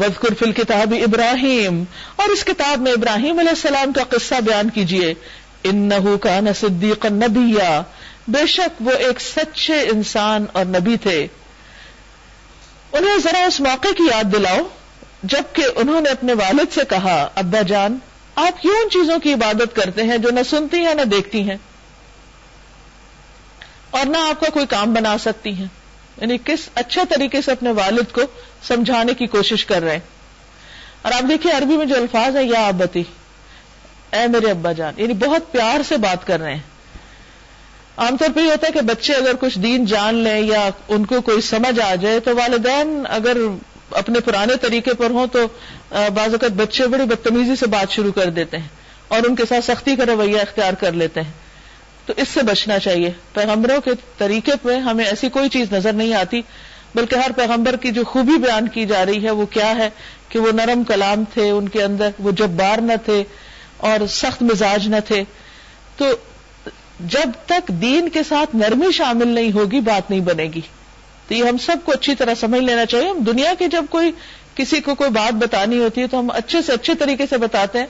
وزقر فل کتاب ابراہیم، اور اس کتاب میں ابراہیم علیہ السلام کا قصہ بیان کیجیے ان کا صدیق نبیا، بے شک وہ ایک سچے انسان اور نبی تھے۔ انہیں ذرا اس موقع کی یاد دلاؤ، جبکہ انہوں نے اپنے والد سے کہا، ابا جان، آپ کیوں ان چیزوں کی عبادت کرتے ہیں جو نہ سنتی ہیں نہ دیکھتی ہیں، اور نہ آپ کا کوئی کام بنا سکتی ہیں۔ یعنی کس اچھے طریقے سے اپنے والد کو سمجھانے کی کوشش کر رہے ہیں۔ اور آپ دیکھیے عربی میں جو الفاظ ہے یا آبتی، اے میرے ابا جان یعنی بہت پیار سے بات کر رہے ہیں۔ عام طور پہ یہ ہوتا ہے کہ بچے اگر کچھ دین جان لیں یا ان کو کوئی سمجھ آ جائے، تو والدین اگر اپنے پرانے طریقے پر ہوں تو بعض اوقات بچے بڑی بدتمیزی سے بات شروع کر دیتے ہیں اور ان کے ساتھ سختی کا رویہ اختیار کر لیتے ہیں۔ تو اس سے بچنا چاہیے۔ پیغمبروں کے طریقے پہ ہمیں ایسی کوئی چیز نظر نہیں آتی، بلکہ ہر پیغمبر کی جو خوبی بیان کی جا رہی ہے وہ کیا ہے؟ کہ وہ نرم کلام تھے، ان کے اندر وہ جبار نہ تھے اور سخت مزاج نہ تھے۔ تو جب تک دین کے ساتھ نرمی شامل نہیں ہوگی، بات نہیں بنے گی۔ تو یہ ہم سب کو اچھی طرح سمجھ لینا چاہیے۔ ہم دنیا کی جب کوئی کسی کو کوئی بات بتانی ہوتی ہے تو ہم اچھے سے اچھے طریقے سے بتاتے ہیں۔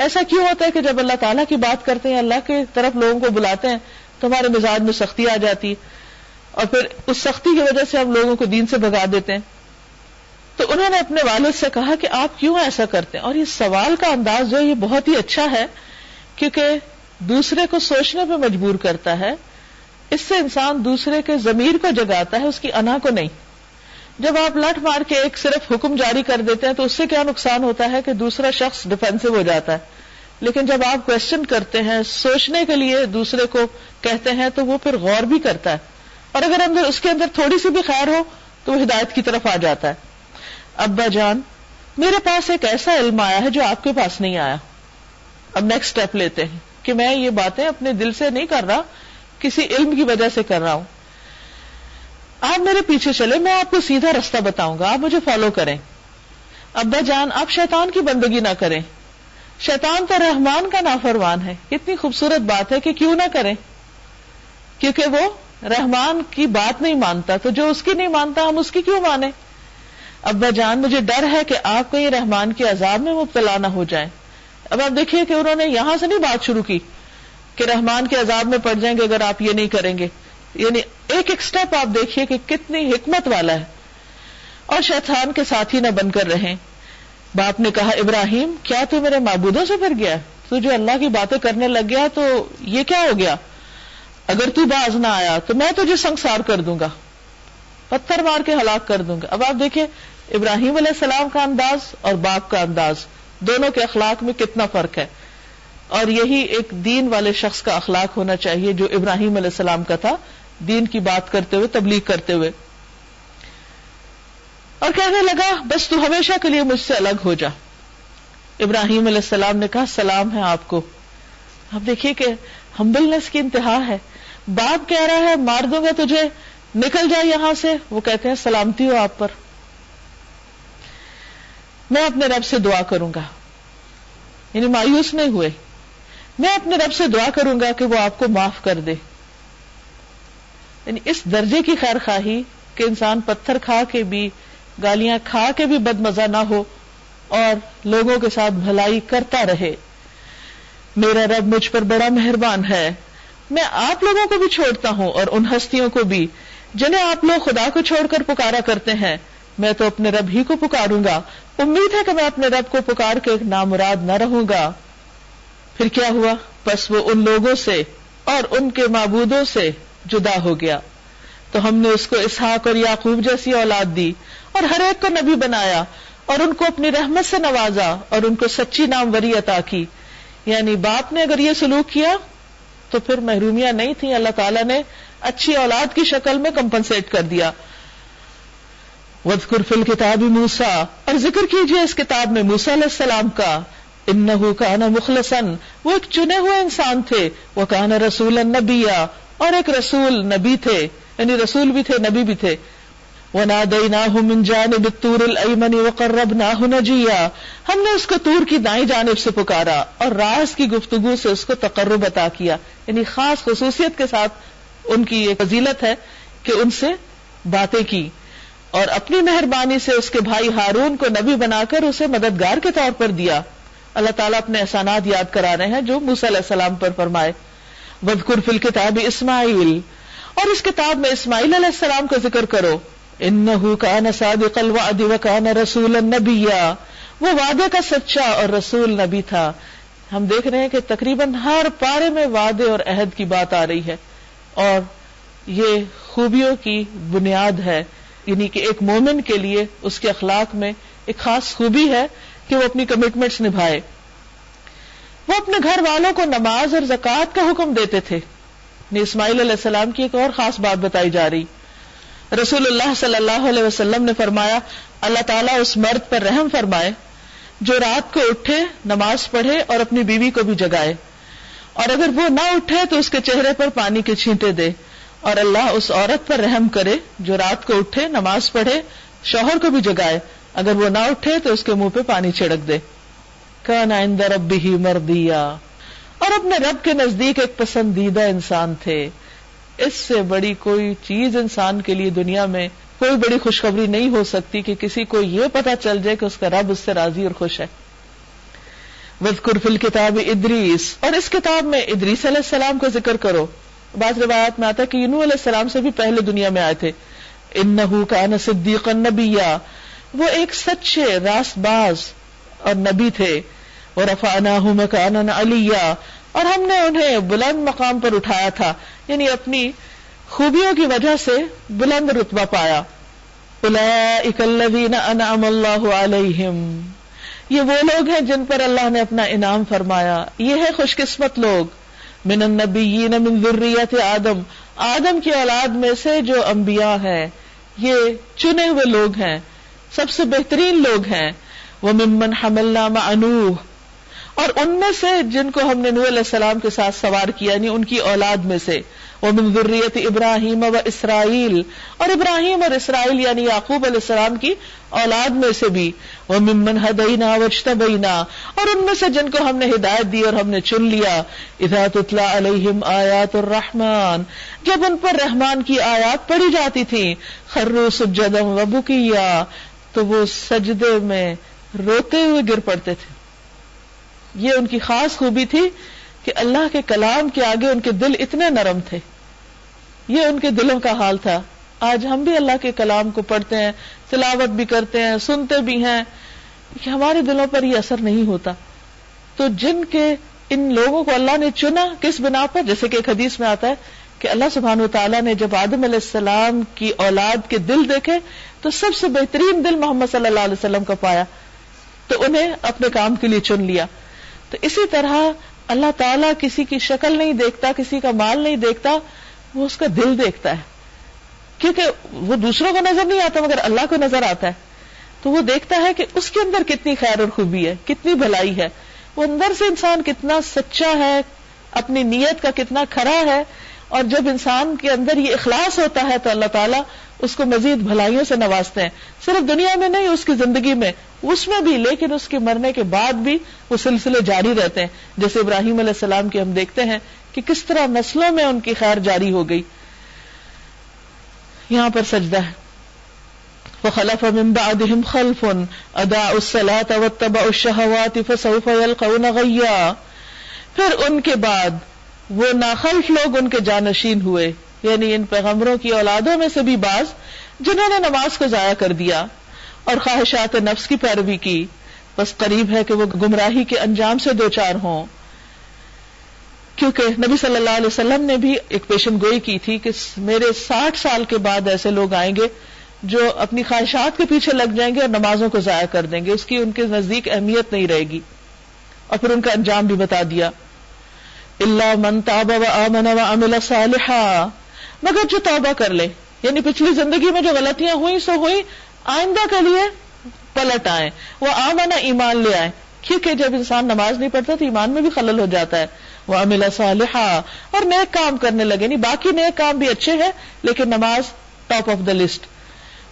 ایسا کیوں ہوتا ہے کہ جب اللہ تعالیٰ کی بات کرتے ہیں، اللہ کی طرف لوگوں کو بلاتے ہیں، تو ہمارے مزاج میں سختی آ جاتی۔ اور پھر اس سختی کی وجہ سے ہم لوگوں کو دین سے بگا دیتے ہیں۔ تو انہوں نے اپنے والد سے کہا کہ آپ کیوں ایسا کرتے ہیں؟ اور یہ سوال کا انداز جو ہے، یہ بہت ہی اچھا ہے، کیونکہ دوسرے کو سوچنے پہ مجبور کرتا ہے۔ اس سے انسان دوسرے کے ضمیر کو جگاتا ہے، اس کی انا کو نہیں۔ جب آپ لٹ مار کے ایک صرف حکم جاری کر دیتے ہیں تو اس سے کیا نقصان ہوتا ہے کہ دوسرا شخص ڈیفینسو ہو جاتا ہے؟ لیکن جب آپ کوشچن کرتے ہیں، سوچنے کے لیے دوسرے کو کہتے ہیں تو وہ پھر غور بھی کرتا ہے۔ اور اگر اندر اس کے اندر تھوڑی سی بھی خیر ہو تو وہ ہدایت کی طرف آ جاتا ہے۔ ابا جان، میرے پاس ایک ایسا علم آیا ہے جو آپ کے پاس نہیں آیا۔ اب نیکسٹ اسٹیپ لیتے ہیں کہ میں یہ باتیں اپنے دل سے نہیں کر رہا، کسی علم کی وجہ سے کر رہا ہوں۔ آپ میرے پیچھے چلے، میں آپ کو سیدھا رستہ بتاؤں گا، آپ مجھے فالو کریں۔ ابا جان، آپ شیطان کی بندگی نہ کریں۔ شیطان تو رحمان کا نافرمان ہے۔ اتنی خوبصورت بات ہے کہ کیوں نہ کریں۔ کیونکہ وہ رحمان کی بات نہیں مانتا، تو جو اس کی نہیں مانتا، ہم اس کی کیوں مانے ابا جان، مجھے ڈر ہے کہ آپ کہیں رحمان کے عذاب میں مبتلا نہ ہو جائیں۔ اب آپ دیکھیے کہ انہوں نے یہاں سے نہیں بات شروع کی کہ رحمان کے عذاب میں پڑ جائیں گے اگر آپ یہ نہیں کریں گے۔ یعنی ایک ایک سٹیپ آپ دیکھیے کہ کتنی حکمت والا ہے۔ اور شیطان کے ساتھی نہ بن کر رہے باپ نے کہا، ابراہیم، کیا تو میرے معبودوں سے پھر گیا؟ تو جو اللہ کی باتیں کرنے لگ گیا تو یہ کیا ہو گیا؟ اگر تو باز نہ آیا تو میں تجھے سنسار کر دوں گا۔ پتھر مار کے ہلاک کر دوں گا۔ اب آپ دیکھیں، ابراہیم علیہ السلام کا انداز اور باپ کا انداز، دونوں کے اخلاق میں کتنا فرق ہے۔ اور یہی ایک دین والے شخص کا اخلاق ہونا چاہیے جو ابراہیم علیہ السلام کا تھا۔ دین کی بات کرتے ہوئے، تبلیغ کرتے ہوئے۔ اور کہنے لگا، بس تو ہمیشہ کے لیے مجھ سے الگ ہو جا۔ ابراہیم علیہ السلام نے کہا، سلام ہے آپ کو۔ اب دیکھیے کہ ہمبلنس کی انتہا ہے۔ باپ کہہ رہا ہے، مار دوں گا تجھے، نکل جائے یہاں سے۔ وہ کہتے ہیں، سلامتی ہو آپ پر۔ میں اپنے رب سے دعا کروں گا۔ یعنی مایوس نہیں ہوئے۔ میں اپنے رب سے دعا کروں گا کہ وہ آپ کو معاف کر دے۔ یعنی اس درجے کی خیر خواہی کہ انسان پتھر کھا کے بھی، گالیاں کھا کے بھی بد مزہ نہ ہو اور لوگوں کے ساتھ بھلائی کرتا رہے۔ میرا رب مجھ پر بڑا مہربان ہے۔ میں آپ لوگوں کو بھی چھوڑتا ہوں اور ان ہستیوں کو بھی، جنہیں آپ لوگ خدا کو چھوڑ کر پکارا کرتے ہیں۔ میں تو اپنے رب ہی کو پکاروں گا۔ امید ہے کہ میں اپنے رب کو پکار کے نامراد نہ رہوں گا۔ پھر کیا ہوا؟ بس وہ ان لوگوں سے اور ان کے معبودوں سے۔ جدا ہو گیا۔ تو ہم نے اس کو اسحاق اور یعقوب جیسی اولاد دی اور ہر ایک کو نبی بنایا اور ان کو اپنی رحمت سے نوازا اور ان کو سچی نام وری عطا کی۔ یعنی باپ نے اگر یہ سلوک کیا تو پھر محرومیاں نہیں تھی اللہ تعالیٰ نے اچھی اولاد کی شکل میں کمپنسیٹ کر دیا۔ وزقر فل کتاب موسا اور ذکر کیجیے اس کتاب میں موسا علیہ السلام کا۔ ان کا نا مخلصن وہ ایک چنے ہوئے انسان تھے۔ وہ کہنا رسول نبیا۔ اور ایک رسول نبی تھے یعنی رسول بھی تھے، نبی بھی تھے۔ وہ نہ دئی نہ جانب تور المنی ہم نے اس کو تور کی دائیں جانب سے پکارا اور راز کی گفتگو سے اس کو تقرب عطا کیا۔ یعنی خاص خصوصیت کے ساتھ ان کی یہ فضیلت ہے کہ ان سے باتیں کی۔ اور اپنی مہربانی سے اس کے بھائی ہارون کو نبی بنا کر اسے مددگار کے طور پر دیا۔ اللہ تعالیٰ اپنے احسانات یاد کرا رہے ہیں جو موسی علیہ السلام پر فرمائے۔ بدقر فل کتاب اسماعیل۔ اور اس کتاب میں اسماعیل علیہ السلام کا ذکر کرو۔ انہو کان صادق الوعد وکان رسول النبیہ وہ وعدے کا سچا اور رسول نبی تھا۔ ہم دیکھ رہے ہیں کہ تقریباً ہر پارے میں وعدے اور عہد کی بات آ رہی ہے۔ اور یہ خوبیوں کی بنیاد ہے۔ یعنی کہ ایک مومن کے لیے اس کے اخلاق میں ایک خاص خوبی ہے کہ وہ اپنی کمٹمنٹس نبھائے۔ وہ اپنے گھر والوں کو نماز اور زکوٰۃ کا حکم دیتے تھے۔ اسماعیل علیہ السلام کی ایک اور خاص بات بتائی جا رہی۔ رسول اللہ صلی اللہ علیہ وسلم نے فرمایا، اللہ تعالیٰ اس مرد پر رحم فرمائے، جو رات کو اٹھے، نماز پڑھے اور اپنی بیوی کو بھی جگائے۔ اور اگر وہ نہ اٹھے تو اس کے چہرے پر پانی کے چھینٹے دے۔ اور اللہ اس عورت پر رحم کرے، جو رات کو اٹھے، نماز پڑھے، شوہر کو بھی جگائے۔ اگر وہ نہ اٹھے تو اس کے منہ پہ پانی چھڑک دے۔ آئندہ رب ہی مردیا اور اپنے رب کے نزدیک ایک پسندیدہ انسان تھے۔ اس سے بڑی کوئی چیز انسان کے لیے دنیا میں کوئی بڑی خوشخبری نہیں ہو سکتی کہ کسی کو یہ پتا چل جائے کہ اس کا رب اس سے راضی اور خوش ہے۔ فل کتاب ادریس۔ اور اس کتاب میں ادریس علیہ السلام کو ذکر کرو۔ بعض روایات میں آتا ہے کہ انو علیہ السلام سے بھی پہلے دنیا میں آئے تھے۔ ان کا صدیق نبیا۔ وہ ایک سچے راست باز اور نبی تھے۔ اور رفا انا علیہ اور ہم نے انہیں بلند مقام پر اٹھایا تھا یعنی اپنی خوبیوں کی وجہ سے بلند رتبہ پایا۔ انعم اللہ علیہم یہ وہ لوگ ہیں جن پر اللہ نے اپنا انعام فرمایا۔ یہ ہے خوش قسمت لوگ۔ من النبیین من ذریت آدم۔ آدم کی اولاد میں سے جو انبیاء ہیں، یہ چنے ہوئے لوگ ہیں۔ سب سے بہترین لوگ ہیں۔ وہ ممن حملنا مع نوح اور ان میں سے جن کو ہم نے نور علیہ السلام کے ساتھ سوار کیا یعنی ان کی اولاد میں سے۔ وہ من ذریت ابراہیم و اسرائیل اور ابراہیم اور اسرائیل یعنی یعقوب علیہ السلام کی اولاد میں سے بھی۔ وہ ممن ہدینا وجتبینا اور ان میں سے جن کو ہم نے ہدایت دی اور ہم نے چن لیا۔ اذا تتلا علیہم آیات الرحمن جب ان پر رحمان کی آیات پڑھی جاتی تھی خرو سجدم و بکیا تو وہ سجدے میں روتے ہوئے گر پڑتے تھے۔ یہ ان کی خاص خوبی تھی کہ اللہ کے کلام کے آگے ان کے دل اتنے نرم تھے۔ یہ ان کے دلوں کا حال تھا۔ آج ہم بھی اللہ کے کلام کو پڑھتے ہیں، تلاوت بھی کرتے ہیں، سنتے بھی ہیں۔ کہ ہمارے دلوں پر یہ اثر نہیں ہوتا۔ تو جن کے، ان لوگوں کو اللہ نے چنا کس بنا پر؟ جیسے کہ ایک حدیث میں آتا ہے کہ اللہ سبحان و تعالیٰ نے جب آدم علیہ السلام کی اولاد کے دل دیکھے تو سب سے بہترین دل محمد صلی اللہ علیہ وسلم کا پایا۔ تو انہیں اپنے کام کے لیے چن لیا۔ تو اسی طرح اللہ تعالیٰ کسی کی شکل نہیں دیکھتا، کسی کا مال نہیں دیکھتا، وہ اس کا دل دیکھتا ہے۔ کیونکہ وہ دوسروں کو نظر نہیں آتا، مگر اللہ کو نظر آتا ہے۔ تو وہ دیکھتا ہے کہ اس کے اندر کتنی خیر اور خوبی ہے، کتنی بھلائی ہے۔ وہ اندر سے انسان کتنا سچا ہے، اپنی نیت کا کتنا کھڑا ہے۔ اور جب انسان کے اندر یہ اخلاص ہوتا ہے تو اللہ تعالیٰ اس کو مزید بھلائیوں سے نوازتے ہیں۔ صرف دنیا میں نہیں، اس کی زندگی میں، اس میں بھی، لیکن اس کے مرنے کے بعد بھی وہ سلسلے جاری رہتے ہیں۔ جیسے ابراہیم علیہ السلام کی ہم دیکھتے ہیں کہ کس طرح نسلوں میں ان کی خیر جاری ہو گئی۔ یہاں پر سجدہ ہے۔ وخلف من بعدهم خلف ادا الصلاة واتبعوا الشهوات فسوف يلقون غيا۔ پھر ان کے بعد وہ ناخلف لوگ ان کے جانشین ہوئے۔ یعنی ان پیغمبروں کی اولادوں میں سے بھی بعض جنہوں نے نماز کو ضائع کر دیا اور خواہشات نفس کی پیروی کی۔ بس قریب ہے کہ وہ گمراہی کے انجام سے دو چار ہوں۔ کیونکہ نبی صلی اللہ علیہ وسلم نے بھی ایک پیشن گوئی کی تھی کہ میرے ساٹھ سال کے بعد ایسے لوگ آئیں گے جو اپنی خواہشات کے پیچھے لگ جائیں گے اور نمازوں کو ضائع کر دیں گے۔ اس کی ان کے نزدیک اہمیت نہیں رہے گی۔ اور پھر ان کا انجام بھی بتا دیا۔ اللہ من تاب و آمن و عمل صالحا مگر جو اچھا توبہ کر لے۔ یعنی پچھلی زندگی میں جو غلطیاں ہوئی سو ہوئی آئندہ کے لیے پلٹ آئے۔ وہ آمنا ایمان لے آئے۔ کیونکہ جب انسان نماز نہیں پڑھتا تو ایمان میں بھی خلل ہو جاتا ہے۔ وہ املا صالحا اور نیک کام کرنے لگے۔ نہیں باقی نیک کام بھی اچھے ہیں، لیکن نماز ٹاپ آف دا لسٹ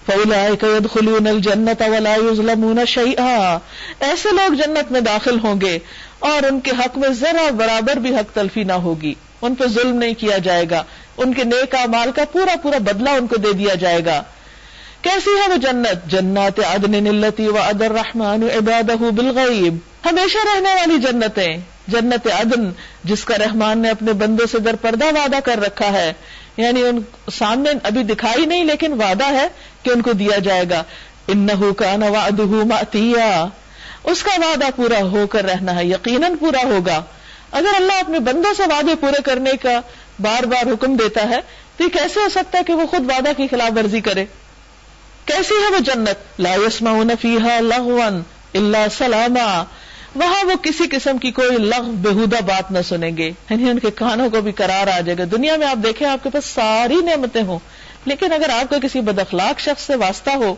الجنت ولا يظلمون شيئا۔ ایسے لوگ جنت میں داخل ہوں گے اور ان کے حق میں ذرا برابر بھی حق تلفی نہ ہوگی۔ ان پہ ظلم نہیں کیا جائے گا۔ ان کے نیک مال کا پورا پورا بدلہ ان کو دے دیا جائے گا۔ کیسی ہے وہ جنت؟ جنت عدن نلتی و ادر رحمان عبادہ بالغیب۔ ہمیشہ رہنے والی جنتیں۔ جنت عدن، جس کا رحمان نے اپنے بندوں سے در پردہ وعدہ کر رکھا ہے۔ یعنی ان سامنے ابھی دکھائی نہیں، لیکن وعدہ ہے کہ ان کو دیا جائے گا۔ ان کا نواد اس کا وعدہ پورا ہو کر رہنا ہے، یقیناً پورا ہوگا۔ اگر اللہ اپنے بندوں سے وعدے پورے کرنے کا بار بار حکم دیتا ہے، تو یہ کیسے ہو سکتا ہے کہ وہ خود وعدہ کی خلاف ورزی کرے؟ کیسی ہے وہ جنت؟ لا يسمعون فيها لغوا الا سلاما۔ وہاں وہ کسی قسم کی کوئی لغ بےحدہ بات نہ سنیں گے۔ یعنی ان کے کانوں کو بھی قرار آ جائے گا۔ دنیا میں آپ دیکھیں، آپ کے پاس ساری نعمتیں ہوں۔ لیکن اگر آپ کو کسی بد اخلاق شخص سے واسطہ ہو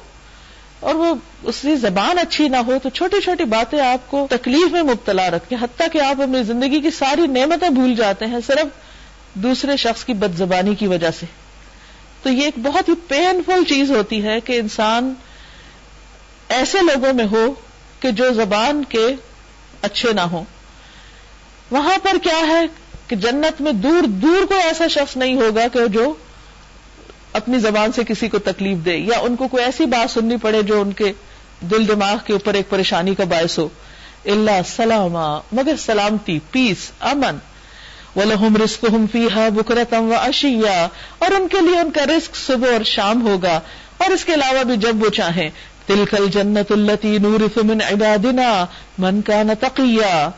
اور وہ اس کی زبان اچھی نہ ہو تو چھوٹی چھوٹی باتیں آپ کو تکلیف میں مبتلا رکھے حتیٰ کہ آپ اپنی زندگی کی ساری نعمتیں بھول جاتے ہیں صرف دوسرے شخص کی بد زبانی کی وجہ سے۔ تو یہ ایک بہت ہی پین فل چیز ہوتی ہے کہ انسان ایسے لوگوں میں ہو کہ جو زبان کے اچھے نہ ہوں۔ وہاں پر کیا ہے کہ جنت میں دور دور کوئی ایسا شخص نہیں ہوگا کہ جو اپنی زبان سے کسی کو تکلیف دے یا ان کو کوئی ایسی بات سننی پڑے جو ان کے دل دماغ کے اوپر ایک پریشانی کا باعث ہو۔ اللہ سلام مگر سلامتی پیس امن۔ وہ لہم رسک ہم فی اشیا اور ان کے لیے ان کا رسک صبح اور شام ہوگا۔ اور اس کے علاوہ بھی جب وہ چاہیں۔ تلکل جنت التی نور من عبادنا من کا نتقیا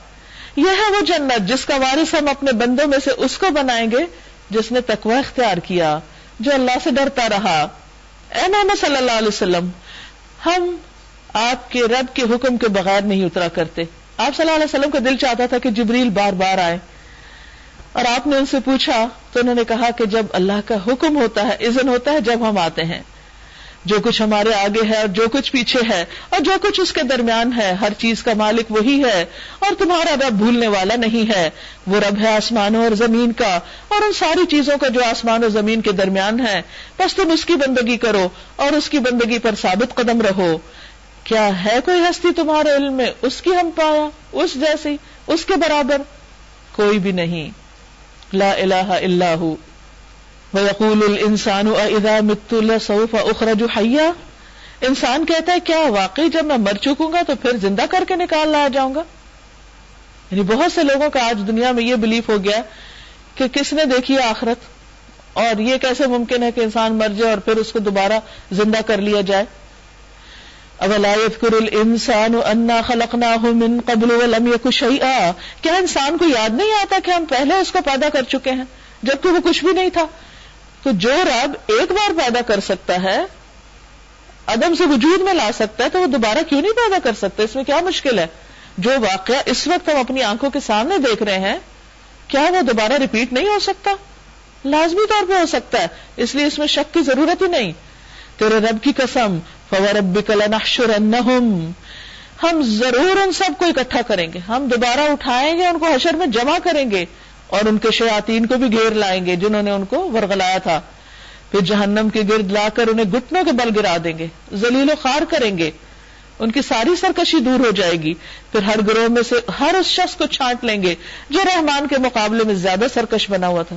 یہ ہے وہ جنت جس کا وارث ہم اپنے بندوں میں سے اس کو بنائیں گے جس نے تقوی اختیار کیا۔ جو اللہ سے ڈرتا رہا۔ اے محمد صلی اللہ علیہ وسلم، ہم آپ کے رب کے حکم کے بغیر نہیں اترا کرتے۔ آپ صلی اللہ علیہ وسلم کا دل چاہتا تھا کہ جبریل بار بار آئے۔ اور آپ نے ان سے پوچھا تو انہوں نے کہا کہ جب اللہ کا حکم ہوتا ہے، اذن ہوتا ہے جب ہم آتے ہیں۔ جو کچھ ہمارے آگے ہے اور جو کچھ پیچھے ہے اور جو کچھ اس کے درمیان ہے، ہر چیز کا مالک وہی ہے اور تمہارا رب بھولنے والا نہیں ہے۔ وہ رب ہے آسمانوں اور زمین کا اور ان ساری چیزوں کا جو آسمان اور زمین کے درمیان ہے۔ بس تم اس کی بندگی کرو اور اس کی بندگی پر ثابت قدم رہو۔ کیا ہے کوئی ہستی تمہارے علم میں؟ اس کی ہم پایا، اس جیسی، اس کے برابر۔ کوئی بھی نہیں۔ لا الہ الا ہو وَيَقُولُ الْإِنسَانُ أَإِذَا مِتُّ لَسَوْفَ أُخْرَجُ حَيَّا؟ انسان کہتا ہے، کیا واقعی جب میں مر چکوں گا تو پھر زندہ کر کے نکال لایا جاؤں گا؟ یعنی بہت سے لوگوں کا آج دنیا میں یہ بلیف ہو گیا کہ کس نے دیکھی آخرت؟ اور یہ کیسے ممکن ہے کہ انسان مر جائے اور پھر اس کو دوبارہ زندہ کر لیا جائے؟ اولا يذكر الانسان انا خلقناه من قبل ولم شيئا۔ کیا انسان کو یاد نہیں آتا کہ ہم پہلے اس کو پیدا کر چکے ہیں، جبکہ وہ کچھ بھی نہیں تھا؟ تو جو رب ایک بار پیدا کر سکتا ہے، عدم سے وجود میں لا سکتا ہے، تو وہ دوبارہ کیوں نہیں پیدا کر سکتا؟ اس میں کیا مشکل ہے؟ جو واقعہ اس وقت ہم اپنی آنکھوں کے سامنے دیکھ رہے ہیں، کیا وہ دوبارہ ریپیٹ نہیں ہو سکتا؟ لازمی طور پہ ہو سکتا ہے، اس لیے اس میں شک کی ضرورت ہی نہیں۔ تیرے رب کی قسم فور ہم ضرور ان سب کو اکٹھا کریں گے۔ ہم دوبارہ اٹھائیں گے، ان کو حشر میں جمع کریں گے۔ اور ان کے شیاتین کو بھی گھیر لائیں گے جنہوں نے ان کو ورگلایا تھا۔ پھر جہنم کے گرد لا کر انہیں گٹنوں کے بل گرا دیں گے زلیل و خار کریں گے۔ ان کی ساری سرکشی دور ہو جائے گی۔ پھر ہر گروہ میں سے ہر اس شخص کو چھانٹ لیں گے جو رحمان کے مقابلے میں زیادہ سرکش بنا ہوا تھا۔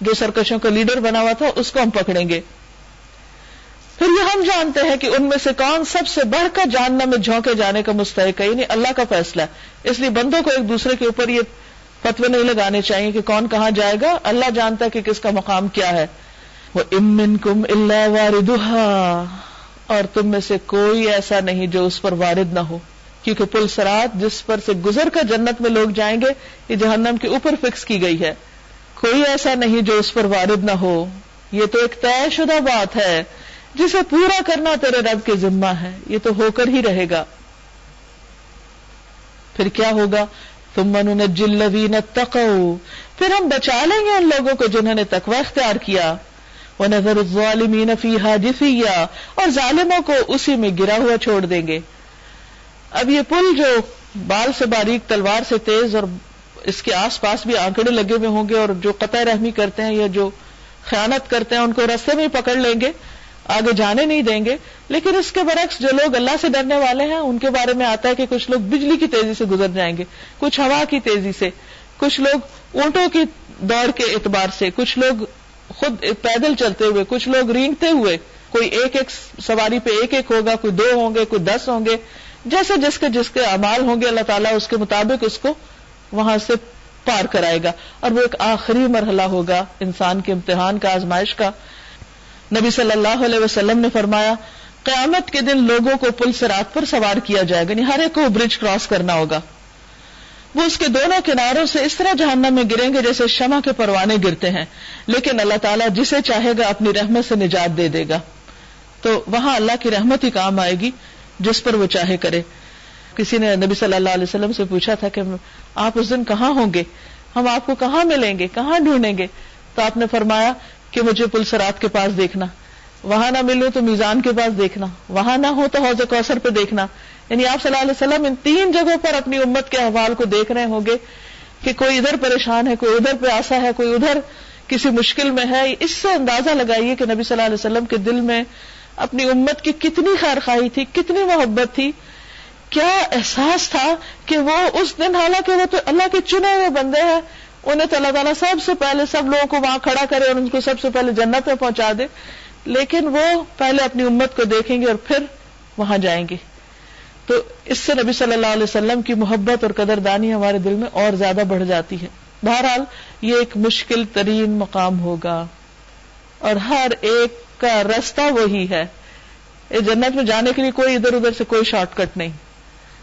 جو سرکشوں کا لیڈر بنا ہوا تھا، اس کو ہم پکڑیں گے۔ پھر یہ ہم جانتے ہیں کہ ان میں سے کون سب سے بڑھ کر جاننا میں جھونکے جانے کا مستحق ہے یعنی اللہ کا فیصلہ اس لیے بندوں کو ایک دوسرے کے اوپر یہ فتوے نہیں لگانے چاہیے کہ کون کہاں جائے گا؟ اللہ جانتا ہے کہ کس کا مقام کیا ہے۔ وہ امن کم اللہ واردہ اور تم میں سے کوئی ایسا نہیں جو اس پر وارد نہ ہو۔ کیونکہ پل سرات جس پر سے گزر کر جنت میں لوگ جائیں گے، یہ جہنم کے اوپر فکس کی گئی ہے۔ کوئی ایسا نہیں جو اس پر وارد نہ ہو۔ یہ تو ایک طے شدہ بات ہے۔ جسے پورا کرنا تیرے رب کے ذمہ ہے۔ یہ تو ہو کر ہی رہے گا۔ پھر کیا ہوگا؟ تم من جلوین تقو پھر ہم بچا لیں گے ان لوگوں کو جنہوں نے تقوی اختیار کیا۔ وہ نظر ظالمین فیحا جفیا اور ظالموں کو اسی میں گرا ہوا چھوڑ دیں گے۔ اب یہ پل جو بال سے باریک، تلوار سے تیز اور اس کے آس پاس بھی آنکڑے لگے ہوئے ہوں گے اور جو قطع رحمی کرتے ہیں یا جو خیانت کرتے ہیں، ان کو رستے میں پکڑ لیں گے۔ آگے جانے نہیں دیں گے۔ لیکن اس کے برعکس جو لوگ اللہ سے ڈرنے والے ہیں، ان کے بارے میں آتا ہے کہ کچھ لوگ بجلی کی تیزی سے گزر جائیں گے، کچھ ہوا کی تیزی سے، کچھ لوگ اونٹوں کی دوڑ کے اعتبار سے، کچھ لوگ خود پیدل چلتے ہوئے، کچھ لوگ رینگتے ہوئے، کوئی ایک ایک سواری پہ ایک ایک ہوگا، کوئی دو ہوں گے، کوئی دس ہوں گے، جیسے جس کے جس کے امال ہوں گے، اللہ تعالیٰ اس کے مطابق اس کو وہاں سے پار کرائے گا۔ اور وہ ایک آخری مرحلہ ہوگا انسان کے امتحان کا، آزمائش کا۔ نبی صلی اللہ علیہ وسلم نے فرمایا، قیامت کے دن لوگوں کو پل سرات پر سوار کیا جائے گا یعنی ہر ایک کو برج کراس کرنا ہوگا۔ وہ اس کے دونوں کناروں سے اس طرح جہنم میں گریں گے جیسے شمع کے پروانے گرتے ہیں۔ لیکن اللہ تعالیٰ جسے چاہے گا اپنی رحمت سے نجات دے دے گا۔ تو وہاں اللہ کی رحمت ہی کام آئے گی، جس پر وہ چاہے کرے۔ کسی نے نبی صلی اللہ علیہ وسلم سے پوچھا تھا کہ آپ اس دن کہاں ہوں گے؟ ہم آپ کو کہاں ملیں گے؟ کہاں ڈھونڈیں گے؟ تو آپ نے فرمایا کہ مجھے پل سرات کے پاس دیکھنا۔ وہاں نہ ملو تو میزان کے پاس دیکھنا۔ وہاں نہ ہو تو حوض کوثر پہ دیکھنا۔ یعنی آپ صلی اللہ علیہ وسلم ان تین جگہوں پر اپنی امت کے احوال کو دیکھ رہے ہوں گے کہ کوئی ادھر پریشان ہے، کوئی ادھر پہ آسا ہے، کوئی ادھر کسی مشکل میں ہے۔ اس سے اندازہ لگائیے کہ نبی صلی اللہ علیہ وسلم کے دل میں اپنی امت کی کتنی خیر خواہی تھی، کتنی محبت تھی۔ کیا احساس تھا کہ وہ اس دن حالانکہ وہ تو اللہ کے چنے ہوئے بندے ہیں انہیں تو اللہ تعالیٰ سب سے پہلے سب لوگوں کو وہاں کھڑا کرے اور ان کو سب سے پہلے جنت میں پہنچا دے۔ لیکن وہ پہلے اپنی امت کو دیکھیں گے اور پھر وہاں جائیں گے۔ تو اس سے نبی صلی اللہ علیہ وسلم کی محبت اور قدر دانی ہمارے دل میں اور زیادہ بڑھ جاتی ہے۔ بہرحال یہ ایک مشکل ترین مقام ہوگا۔ اور ہر ایک کا رستہ وہی ہے۔ جنت میں جانے کے لیے کوئی ادھر ادھر سے کوئی شارٹ کٹ نہیں۔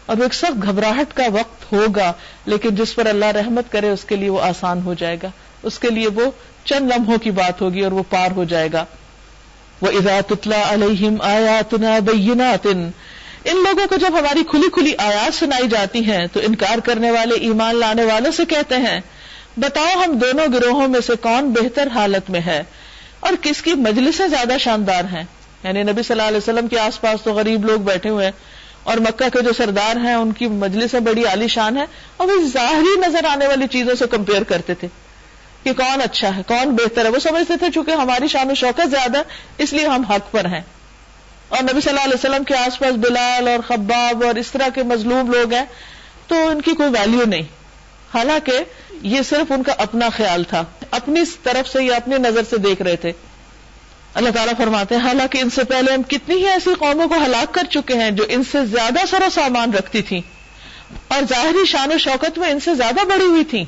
اور وہ ایک سخت گھبراہٹ کا وقت ہوگا، لیکن جس پر اللہ رحمت کرے، اس کے لیے وہ آسان ہو جائے گا۔ اس کے لیے وہ چند لمحوں کی بات ہوگی اور وہ پار ہو جائے گا۔ وہ ادا تتلا علیہم آیاتنا بینات ان لوگوں کو جب ہماری کھلی کھلی آیات سنائی جاتی ہیں، تو انکار کرنے والے، ایمان لانے والوں سے کہتے ہیں، بتاؤ ہم دونوں گروہوں میں سے کون بہتر حالت میں ہے اور کس کی مجلسیں زیادہ شاندار ہیں؟ یعنی نبی صلی اللہ علیہ وسلم کے آس پاس تو غریب لوگ بیٹھے ہوئے ہیں۔ اور مکہ کے جو سردار ہیں، ان کی مجلسیں بڑی عالی شان ہے اور وہ ظاہری نظر آنے والی چیزوں سے کمپیئر کرتے تھے کہ کون اچھا ہے، کون بہتر ہے۔ وہ سمجھتے تھے، چونکہ ہماری شان و شوقت زیادہ اس لیے ہم حق پر ہیں۔ اور نبی صلی اللہ علیہ وسلم کے آس پاس بلال اور خباب اور اس طرح کے مظلوم لوگ ہیں، تو ان کی کوئی ویلو نہیں۔ حالانکہ یہ صرف ان کا اپنا خیال تھا، اپنی طرف سے یا اپنی نظر سے دیکھ رہے تھے۔ اللہ تعالیٰ فرماتے ہیں، حالانکہ ان سے پہلے ہم کتنی ہی ایسی قوموں کو ہلاک کر چکے ہیں جو ان سے زیادہ سر و سامان رکھتی تھی اور ظاہری شان و شوکت میں ان سے زیادہ بڑی ہوئی تھی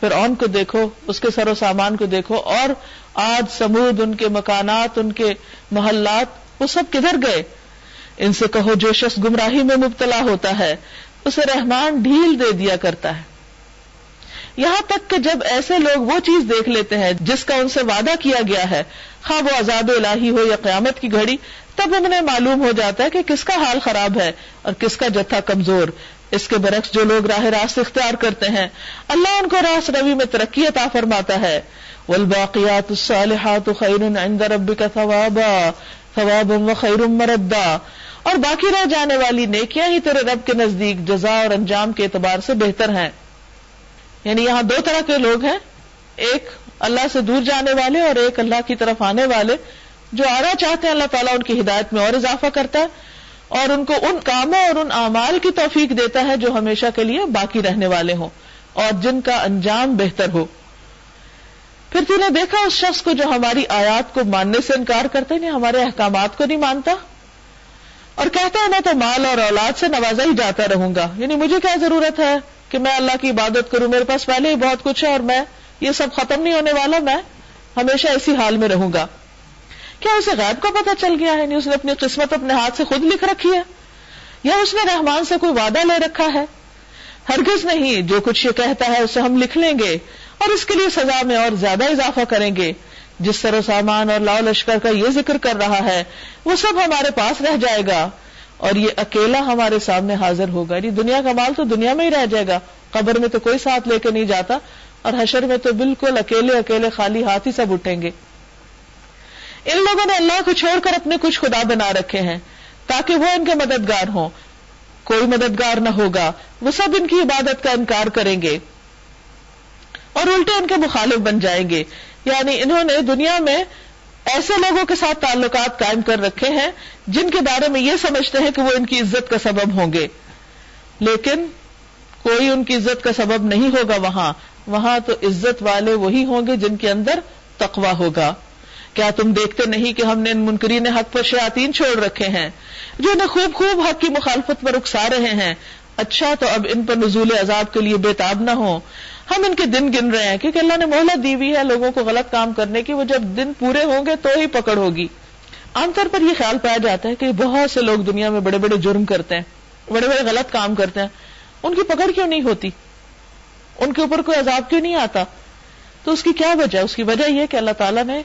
پھر اون کو دیکھو، اس کے سر و سامان کو دیکھو، اور آج سمود، ان کے مکانات، ان کے محلات، وہ سب کدھر گئے؟ ان سے کہو، جو شخص گمراہی میں مبتلا ہوتا ہے، اسے رحمان ڈھیل دے دیا کرتا ہے۔ یہاں تک کہ جب ایسے لوگ وہ چیز دیکھ لیتے ہیں جس کا ان سے وعدہ کیا گیا ہے خواہ وہ عذاب الہی ہو یا قیامت کی گھڑی، تب انہیں معلوم ہو جاتا ہے کہ کس کا حال خراب ہے اور کس کا جتھا کمزور۔ اس کے برعکس جو لوگ راہ راست اختیار کرتے ہیں، اللہ ان کو راس روی میں ترقی عطا فرماتا ہے۔ والباقیات الصالحات خیر عند ربک ثوابا ثواب و خیر مردا۔ اور باقی رہ جانے والی نیکیاں ہی تیرے رب کے نزدیک جزا اور انجام کے اعتبار سے بہتر ہیں۔ یعنی یہاں دو طرح کے لوگ ہیں۔ ایک اللہ سے دور جانے والے اور ایک اللہ کی طرف آنے والے جو آنا چاہتے ہیں، اللہ تعالیٰ ان کی ہدایت میں اور اضافہ کرتا ہے اور ان کو ان کاموں اور ان اعمال کی توفیق دیتا ہے جو ہمیشہ کے لیے باقی رہنے والے ہوں اور جن کا انجام بہتر ہو۔ پھر تھی نے دیکھا اس شخص کو جو ہماری آیات کو ماننے سے انکار کرتے نہیں یعنی ہمارے احکامات کو نہیں مانتا۔ اور کہتا ہے، میں تو مال اور اولاد سے نوازا ہی جاتا رہوں گا۔ یعنی مجھے کیا ضرورت ہے کہ میں اللہ کی عبادت کروں، میرے پاس پہلے ہی بہت کچھ ہے اور میں یہ سب ختم نہیں ہونے والا، میں ہمیشہ اسی حال میں رہوں گا۔ کیا اسے غیب کا پتہ چل گیا ہے؟ یعنی اس نے اپنی قسمت، اپنے ہاتھ سے خود لکھ رکھی ہے۔ یا اس نے رحمان سے کوئی وعدہ لے رکھا ہے؟ ہرگز نہیں، جو کچھ یہ کہتا ہے اسے ہم لکھ لیں گے اور اس کے لیے سزا میں اور زیادہ اضافہ کریں گے۔ جس سر و سامان اور لاؤ لشکر کا یہ ذکر کر رہا ہے، وہ سب ہمارے پاس رہ جائے گا۔ اور یہ اکیلا ہمارے سامنے حاضر ہوگا۔ یہ دنیا کا مال تو دنیا میں ہی رہ جائے گا۔ قبر میں تو کوئی ساتھ لے کے نہیں جاتا۔ اور حشر میں تو بالکل اکیلے اکیلے خالی ہاتھ ہی سب اٹھیں گے۔ ان لوگوں نے اللہ کو چھوڑ کر اپنے کچھ خدا بنا رکھے ہیں تاکہ وہ ان کے مددگار ہوں۔ کوئی مددگار نہ ہوگا، وہ سب ان کی عبادت کا انکار کریں گے اور الٹے ان کے مخالف بن جائیں گے۔ یعنی انہوں نے دنیا میں ایسے لوگوں کے ساتھ تعلقات قائم کر رکھے ہیں جن کے بارے میں یہ سمجھتے ہیں کہ وہ ان کی عزت کا سبب ہوں گے۔ لیکن کوئی ان کی عزت کا سبب نہیں ہوگا وہاں وہاں تو عزت والے وہی ہوں گے جن کے اندر تقوا ہوگا۔ کیا تم دیکھتے نہیں کہ ہم نے ان منکرین حق پر شیاتین چھوڑ رکھے ہیں؟ جو انہیں خوب خوب حق کی مخالفت پر اکسا رہے ہیں۔ اچھا تو اب ان پر نزول عذاب کے لیے بےتاب نہ ہو ہم ان کے دن گن رہے ہیں، کیونکہ اللہ نے مہلت دی ہوئی ہے لوگوں کو غلط کام کرنے کی، وہ جب دن پورے ہوں گے تو ہی پکڑ ہوگی۔ عام طور پر یہ خیال پایا جاتا ہے کہ بہت سے لوگ دنیا میں بڑے بڑے جرم کرتے ہیں، بڑے بڑے غلط کام کرتے ہیں۔ ان کی پکڑ کیوں نہیں ہوتی؟ ان کے اوپر کوئی عذاب کیوں نہیں آتا؟ تو اس کی کیا وجہ اس کی وجہ یہ کہ اللہ تعالیٰ نے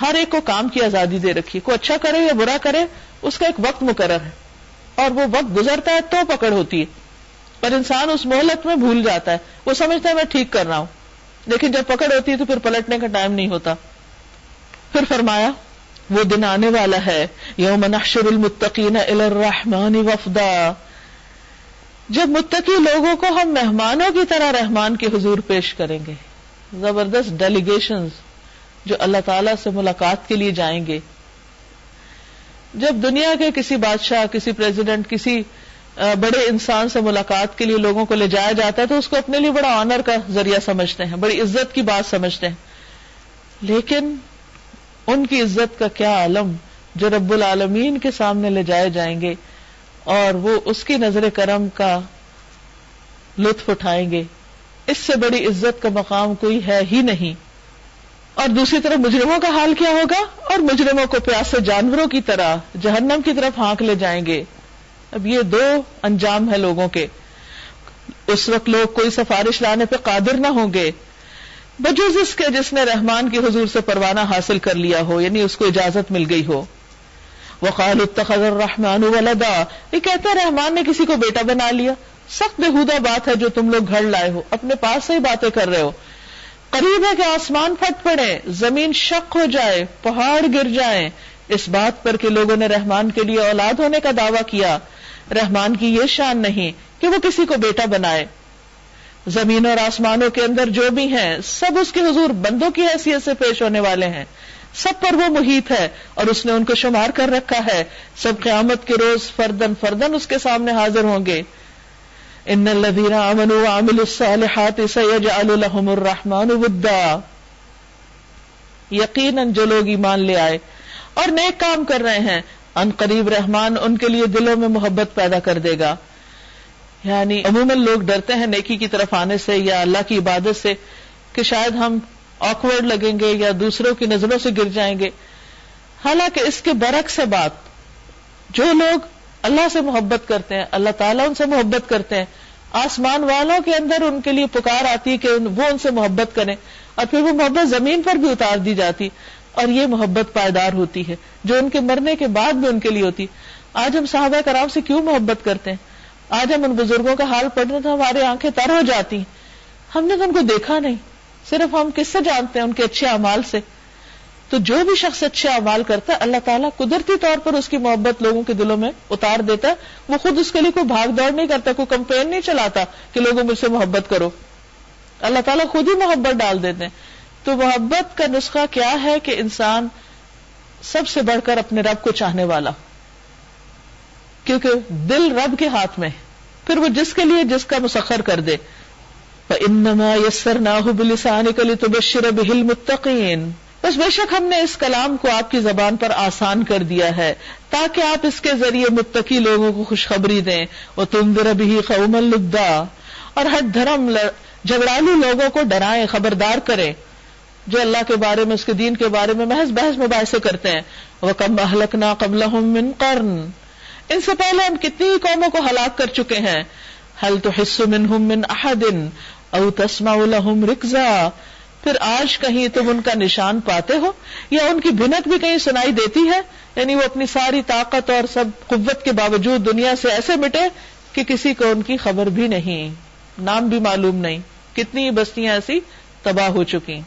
ہر ایک کو کام کی آزادی دے رکھی کوئی اچھا کرے یا برا کرے، اس کا ایک وقت مقرر ہے۔ اور وہ وقت گزرتا ہے تو پکڑ ہوتی ہے۔ پر انسان اس مہلت میں بھول جاتا ہے۔ وہ سمجھتا ہے میں ٹھیک کر رہا ہوں۔ لیکن جب پکڑ ہوتی ہے تو پھر پلٹنے کا ٹائم نہیں ہوتا۔ پھر فرمایا، وہ دن آنے والا ہے۔ یوم نحشر المتقین الرحمن وفدا۔ جب متقی لوگوں کو ہم مہمانوں کی طرح رحمان کے حضور پیش کریں گے، زبردست ڈیلیگیشن جو اللہ تعالی سے ملاقات کے لیے جائیں گے۔ جب دنیا کے کسی بادشاہ، کسی پریزیڈنٹ کسی بڑے انسان سے ملاقات کے لیے لوگوں کو لے جایا جاتا ہے تو اس کو اپنے لیے بڑا آنر کا ذریعہ سمجھتے ہیں، بڑی عزت کی بات سمجھتے ہیں۔ لیکن ان کی عزت کا کیا عالم جو رب العالمین کے سامنے لے جائے جائیں گے؟ اور وہ اس کی نظر کرم کا لطف اٹھائیں گے۔ اس سے بڑی عزت کا مقام کوئی ہے ہی نہیں۔ اور دوسری طرف مجرموں کا حال کیا ہوگا؟ اور مجرموں کو پیاسے جانوروں کی طرح جہنم کی طرف ہانک لے جائیں گے۔ اب یہ دو انجام ہے لوگوں کے۔ اس وقت لوگ کوئی سفارش لانے پہ قادر نہ ہوں گے۔ بجوز اس کے جس نے رحمان کی حضور سے پروانہ حاصل کر لیا ہو یعنی اس کو اجازت مل گئی ہو۔ وقال اتخذ الرحمن ولدا۔ یہ کہتے ہیں رحمان نے کسی کو بیٹا بنا لیا۔ سخت بےحدہ بات ہے جو تم لوگ گھر لائے ہو۔ اپنے پاس سے ہی باتیں کر رہے ہو۔ قریب ہے کہ آسمان پھٹ پڑے۔ زمین شک ہو جائے، پہاڑ گر جائیں۔ اس بات پر کہ لوگوں نے رحمان کے لیے اولاد ہونے کا دعویٰ کیا۔ رحمان کی یہ شان نہیں کہ وہ کسی کو بیٹا بنائے۔ زمین اور آسمانوں کے اندر جو بھی ہیں، سب اس کے حضور بندوں کی حیثیت سے پیش ہونے والے ہیں۔ سب پر وہ محیط ہے اور اس نے ان کو شمار کر رکھا ہے۔ سب قیامت کے روز فردن فردن اس کے سامنے حاضر ہوں گے۔ ان الذين امنوا وعملوا الصالحات سيجعل لهم الرحمن ودا۔ یقیناً جو لوگ ایمان لے آئے اور نیک کام کر رہے ہیں، ان قریب رحمان ان کے لیے دلوں میں محبت پیدا کر دے گا۔ یعنی عموماً لوگ ڈرتے ہیں نیکی کی طرف آنے سے یا اللہ کی عبادت سے کہ شاید ہم آکورڈ لگیں گے یا دوسروں کی نظروں سے گر جائیں گے۔ حالانکہ اس کے برعکس سے بات، جو لوگ اللہ سے محبت کرتے ہیں، اللہ تعالیٰ ان سے محبت کرتے ہیں، آسمان والوں کے اندر ان کے لیے پکار آتی کہ وہ ان سے محبت کریں۔ اور پھر وہ محبت زمین پر بھی اتار دی جاتی، اور یہ محبت پائیدار ہوتی ہے، جو ان کے مرنے کے بعد بھی ان کے لیے ہوتی۔ آج ہم صحابہ کرام سے کیوں محبت کرتے ہیں؟ آج ہم ان بزرگوں کا حال پڑھنے تو ہماری آنکھیں تر ہو جاتی۔ ہم نے تو ان کو دیکھا نہیں۔ صرف ہم کس سے جانتے ہیں ان کے اچھے اعمال سے؟ تو جو بھی شخص اچھے اعمال کرتا ہے، اللہ تعالیٰ قدرتی طور پر اس کی محبت لوگوں کے دلوں میں اتار دیتا ہے۔ وہ خود اس کے لیے کوئی بھاگ دوڑ نہیں کرتا، کوئی کمپین نہیں چلاتا کہ لوگوں مجھ سے محبت کرو۔ اللہ تعالیٰ خود ہی محبت ڈال دیتے ہیں۔ تو محبت کا نسخہ کیا ہے کہ انسان سب سے بڑھ کر اپنے رب کو چاہنے والا، کیونکہ دل رب کے ہاتھ میں پھر وہ جس کے لیے جس کا مسخر کر دے۔ انما یسر نہ بلسان کلی تو بشر بہل متقین بس بے شک ہم نے اس کلام کو آپ کی زبان پر آسان کر دیا ہے، تاکہ آپ اس کے ذریعے متقی لوگوں کو خوشخبری دیں۔ وہ تم بھی قوم الدا اور ہر دھرم جھگڑالو لوگوں کو ڈرائیں، خبردار کریں۔ جو اللہ کے بارے میں، اس کے دین کے بارے میں محض بحث مباحثے کرتے ہیں۔ وہ کم اہلک نا قبل من قرن۔ ان سے پہلے ہم کتنی قوموں کو ہلاک کر چکے ہیں۔ حل تو حص من من احدن او تسما لهم رکزا، پھر آج کہیں تم ان کا نشان پاتے ہو؟ یا ان کی بھنک بھی کہیں سنائی دیتی ہے؟ یعنی وہ اپنی ساری طاقت اور سب قوت کے باوجود دنیا سے ایسے مٹے کہ کسی کو ان کی خبر بھی نہیں۔ نام بھی معلوم نہیں۔ کتنی بستیاں ایسی تباہ ہو چکی